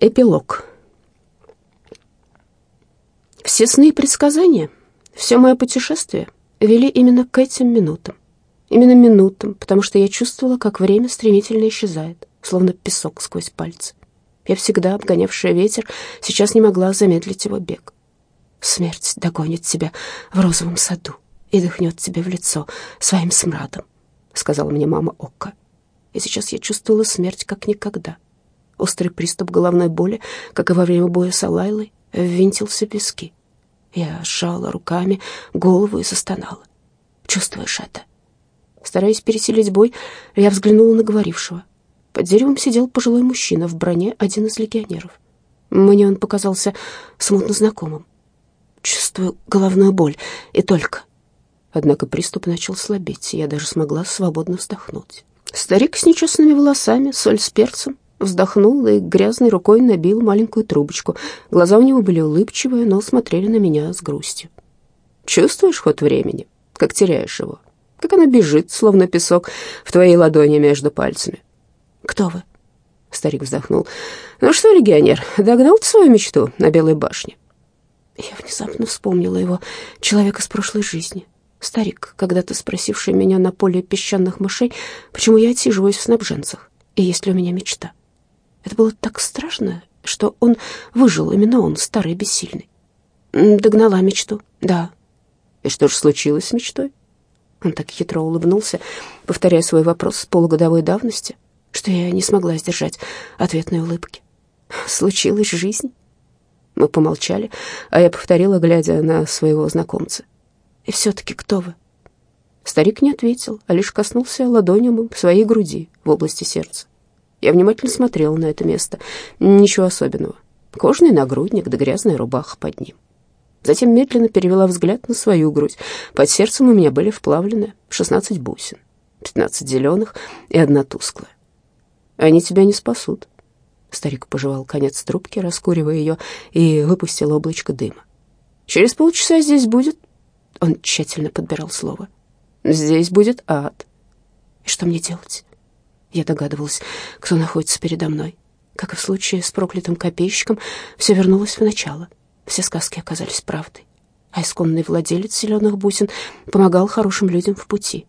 Эпилог. Все сны и предсказания, все мое путешествие вели именно к этим минутам. Именно минутам, потому что я чувствовала, как время стремительно исчезает, словно песок сквозь пальцы. Я всегда, обгонявшая ветер, сейчас не могла замедлить его бег. Смерть догонит тебя в розовом саду и дыхнет тебе в лицо своим смрадом, сказала мне мама Окка. И сейчас я чувствовала смерть как никогда. Острый приступ головной боли, как и во время боя с Алайлой, ввинтился в виски. Я сжала руками голову и застонала. «Чувствуешь это?» Стараясь пересилить бой, я взглянула на говорившего. Под деревом сидел пожилой мужчина в броне, один из легионеров. Мне он показался смутно знакомым. Чувствую головную боль, и только. Однако приступ начал слабеть, и я даже смогла свободно вздохнуть. Старик с нечестными волосами, соль с перцем, вздохнул и грязной рукой набил маленькую трубочку. Глаза у него были улыбчивые, но смотрели на меня с грустью. «Чувствуешь ход времени, как теряешь его? Как оно бежит, словно песок, в твоей ладони между пальцами?» «Кто вы?» Старик вздохнул. «Ну что, легионер, догнал ты свою мечту на Белой башне?» Я внезапно вспомнила его, человека с прошлой жизни. Старик, когда-то спросивший меня на поле песчаных мышей, почему я отсиживаюсь в снабженцах, и есть ли у меня мечта. Это было так страшно, что он выжил, именно он, старый и бессильный. Догнала мечту, да. И что же случилось с мечтой? Он так хитро улыбнулся, повторяя свой вопрос с полугодовой давности, что я не смогла сдержать ответной улыбки. Случилась жизнь. Мы помолчали, а я повторила, глядя на своего знакомца. И все-таки кто вы? Старик не ответил, а лишь коснулся ладонью своей груди в области сердца. Я внимательно смотрела на это место. Ничего особенного. Кожный нагрудник да грязная рубаха под ним. Затем медленно перевела взгляд на свою грудь. Под сердцем у меня были вплавлены шестнадцать бусин, пятнадцать зеленых и одна тусклая. Они тебя не спасут. Старик пожевал конец трубки, раскуривая ее, и выпустил облачко дыма. Через полчаса здесь будет... Он тщательно подбирал слово. Здесь будет ад. И что мне делать? Я догадывалась, кто находится передо мной. Как и в случае с проклятым копейщиком, все вернулось в начало. Все сказки оказались правдой. А исконный владелец зеленых бусин помогал хорошим людям в пути.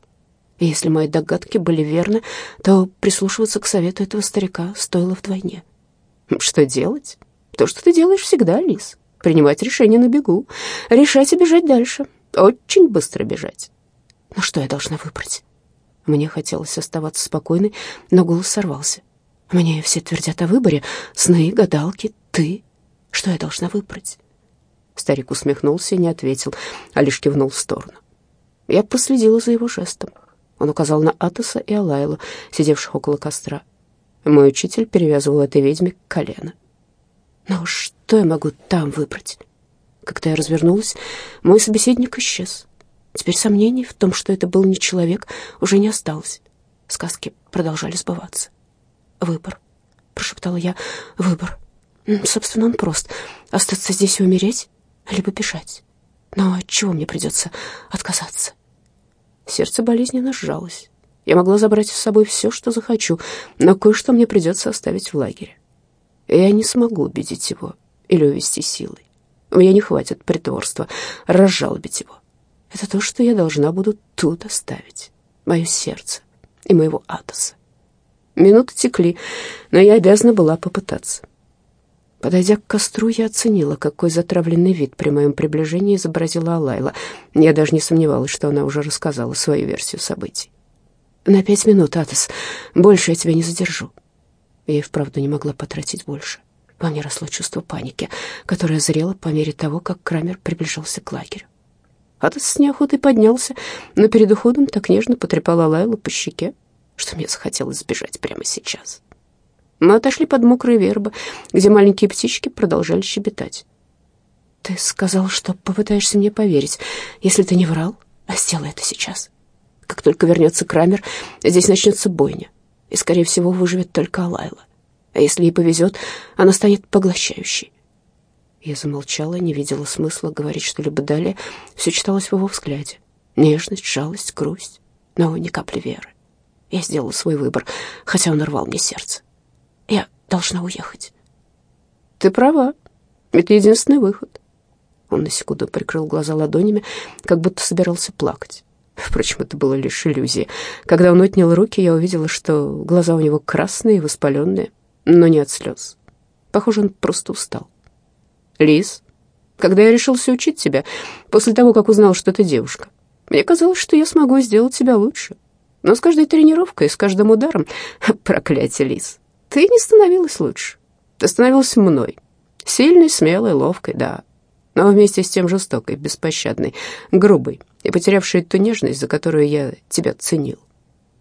И если мои догадки были верны, то прислушиваться к совету этого старика стоило вдвойне. Что делать? То, что ты делаешь всегда, Лис. Принимать решение на бегу. Решать и бежать дальше. Очень быстро бежать. Ну что я должна выбрать? Мне хотелось оставаться спокойной, но голос сорвался. Мне все твердят о выборе. Сны, гадалки, ты. Что я должна выбрать? Старик усмехнулся и не ответил, а лишь кивнул в сторону. Я последила за его жестом. Он указал на Атоса и Алайлу, сидевших около костра. Мой учитель перевязывал этой ведьме колено. Но что я могу там выбрать? Когда я развернулась, мой собеседник исчез. Теперь сомнений в том, что это был не человек, уже не осталось. Сказки продолжали сбываться. «Выбор», — прошептала я, — «выбор. Собственно, он прост. Остаться здесь и умереть, либо бежать. Но от чего мне придется отказаться?» Сердце болезненно сжалось. Я могла забрать с собой все, что захочу, но кое-что мне придется оставить в лагере. Я не смогу убедить его или увести силой. У меня не хватит притворства разжалобить его. Это то, что я должна буду тут оставить. Мое сердце и моего Атоса. Минуты текли, но я обязана была попытаться. Подойдя к костру, я оценила, какой затравленный вид при моем приближении изобразила Алайла. Я даже не сомневалась, что она уже рассказала свою версию событий. «На пять минут, Атос. Больше я тебя не задержу». Я и вправду не могла потратить больше. Во мне росло чувство паники, которое зрело по мере того, как Крамер приближался к лагерю. Атос с неохотой поднялся, но перед уходом так нежно потрепала Лайлу по щеке, что мне захотелось сбежать прямо сейчас. Мы отошли под мокрые вербы, где маленькие птички продолжали щебетать. «Ты сказал, что попытаешься мне поверить, если ты не врал, а сделай это сейчас. Как только вернется Крамер, здесь начнется бойня, и, скорее всего, выживет только Алайла. А если ей повезет, она станет поглощающей. Я замолчала, не видела смысла говорить что-либо далее. Все читалось в его взгляде. Нежность, жалость, грусть, но ни капли веры. Я сделала свой выбор, хотя он рвал мне сердце. Я должна уехать. Ты права. Это единственный выход. Он на секунду прикрыл глаза ладонями, как будто собирался плакать. Впрочем, это было лишь иллюзия. Когда он отнял руки, я увидела, что глаза у него красные и воспаленные, но не от слез. Похоже, он просто устал. «Лиз, когда я решился учить тебя, после того, как узнал, что ты девушка, мне казалось, что я смогу сделать тебя лучше. Но с каждой тренировкой, с каждым ударом, проклятие, Лиз, ты не становилась лучше. Ты становилась мной. Сильной, смелой, ловкой, да, но вместе с тем жестокой, беспощадной, грубой и потерявшей ту нежность, за которую я тебя ценил.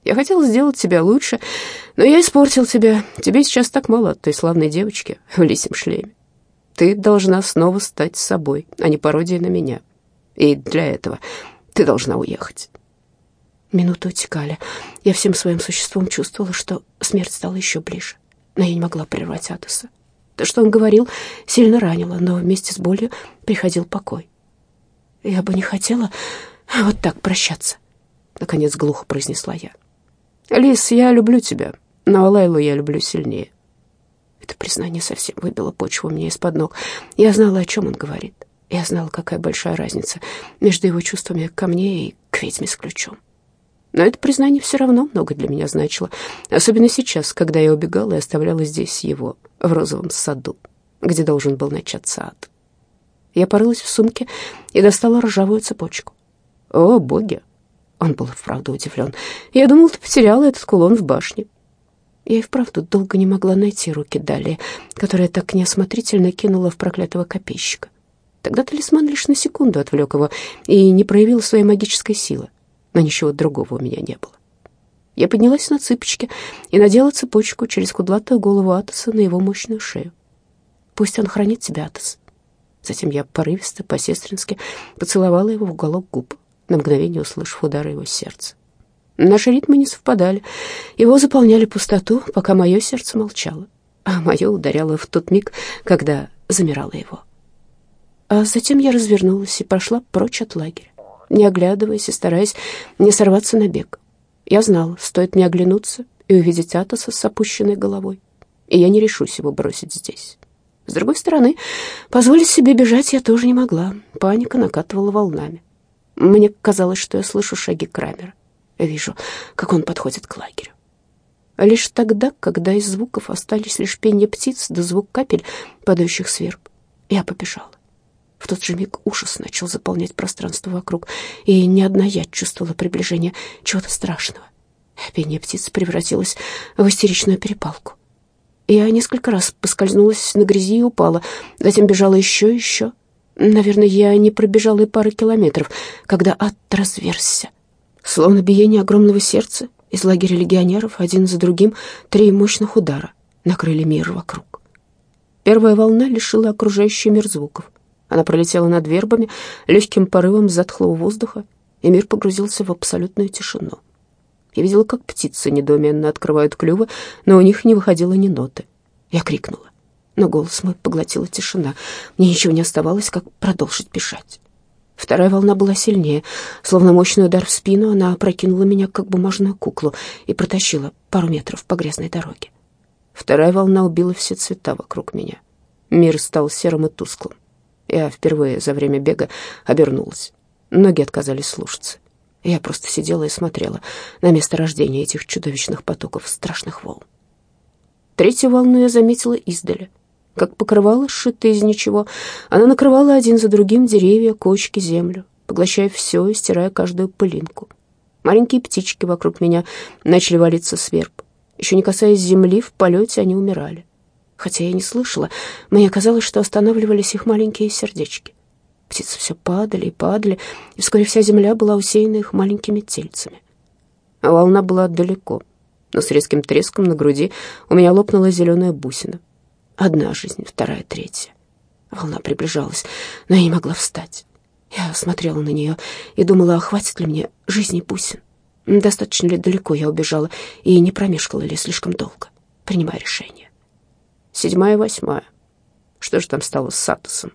Я хотел сделать тебя лучше, но я испортил тебя. Тебе сейчас так мало от той славной девочки в лисем шлеме. Ты должна снова стать собой, а не пародией на меня. И для этого ты должна уехать. Минуты утекали. Я всем своим существом чувствовала, что смерть стала еще ближе. Но я не могла прервать Атоса. То, что он говорил, сильно ранило, но вместе с болью приходил покой. «Я бы не хотела вот так прощаться», — наконец глухо произнесла я. «Лис, я люблю тебя, но Лайлу я люблю сильнее». Это признание совсем выбило почву мне из-под ног. Я знала, о чем он говорит. Я знала, какая большая разница между его чувствами ко мне и к ведьме с ключом. Но это признание все равно много для меня значило, особенно сейчас, когда я убегала и оставляла здесь его, в розовом саду, где должен был начаться ад. Я порылась в сумке и достала ржавую цепочку. «О, боги!» Он был вправду удивлен. «Я думал, ты потеряла этот кулон в башне». Я и вправду долго не могла найти руки Далии, которая так неосмотрительно кинула в проклятого копейщика. Тогда талисман лишь на секунду отвлек его и не проявил своей магической силы но ничего другого у меня не было. Я поднялась на цыпочки и надела цепочку через кудлатую голову Атоса на его мощную шею. Пусть он хранит тебя, Атос. Затем я порывисто, по-сестрински поцеловала его в уголок губ, на мгновение услышав удары его сердца. Наши ритмы не совпадали. Его заполняли пустоту, пока мое сердце молчало, а мое ударяло в тот миг, когда замирало его. А затем я развернулась и пошла прочь от лагеря не оглядываясь и стараясь не сорваться на бег. Я знала, стоит мне оглянуться и увидеть Атоса с опущенной головой, и я не решусь его бросить здесь. С другой стороны, позволить себе бежать я тоже не могла. Паника накатывала волнами. Мне казалось, что я слышу шаги Крамера. Вижу, как он подходит к лагерю. Лишь тогда, когда из звуков остались лишь пение птиц да звук капель, падающих сверху, я побежала. В тот же миг ужас начал заполнять пространство вокруг, и ни одна я чувствовала приближение чего-то страшного. Пение птиц превратилось в истеричную перепалку. Я несколько раз поскользнулась на грязи и упала, затем бежала еще и еще. Наверное, я не пробежала и пары километров, когда ад разверзся. Словно биение огромного сердца, из лагеря легионеров один за другим три мощных удара накрыли мир вокруг. Первая волна лишила окружающий мир звуков. Она пролетела над вербами легким порывом затхлого воздуха, и мир погрузился в абсолютную тишину. Я видела, как птицы недоуменно открывают клювы, но у них не выходило ни ноты. Я крикнула, но голос мой поглотила тишина. Мне ничего не оставалось, как продолжить бежать. Вторая волна была сильнее. Словно мощный удар в спину, она опрокинула меня, как бумажную куклу, и протащила пару метров по грязной дороге. Вторая волна убила все цвета вокруг меня. Мир стал серым и тусклым. Я впервые за время бега обернулась. Ноги отказались слушаться. Я просто сидела и смотрела на место рождения этих чудовищных потоков страшных волн. Третью волну я заметила издали. Как покрывало, сшитое из ничего, она накрывала один за другим деревья, кочки, землю, поглощая все и стирая каждую пылинку. Маленькие птички вокруг меня начали валиться сверху. Еще не касаясь земли, в полете они умирали. Хотя я не слышала, мне казалось, что останавливались их маленькие сердечки. Птицы все падали и падали, и вскоре вся земля была усеяна их маленькими тельцами. А волна была далеко, но с резким треском на груди у меня лопнула зеленая бусина. Одна жизнь, вторая, третья. Волна приближалась, но я не могла встать. Я смотрела на нее и думала, а хватит ли мне жизни бусин. Достаточно ли далеко я убежала и не промешкала ли слишком долго, принимая решение седьмая, восьмая. Что же там стало с Сатосом?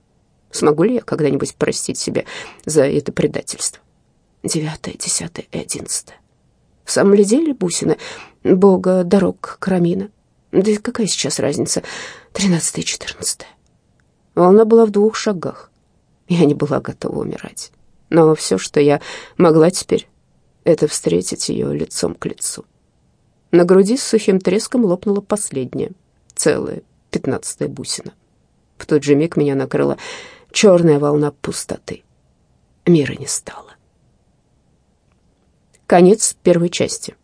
Смогу ли я когда-нибудь простить себе за это предательство? Девятая, десятая и одиннадцатая. В самом ли деле бусины бога дорог Карамина? Да и какая сейчас разница? Тринадцатая четырнадцатая. Волна была в двух шагах. Я не была готова умирать. Но все, что я могла теперь, это встретить ее лицом к лицу. На груди с сухим треском лопнула последняя, целая, пятнадцатая бусина. В тот же миг меня накрыла черная волна пустоты. Мира не стало. Конец первой части.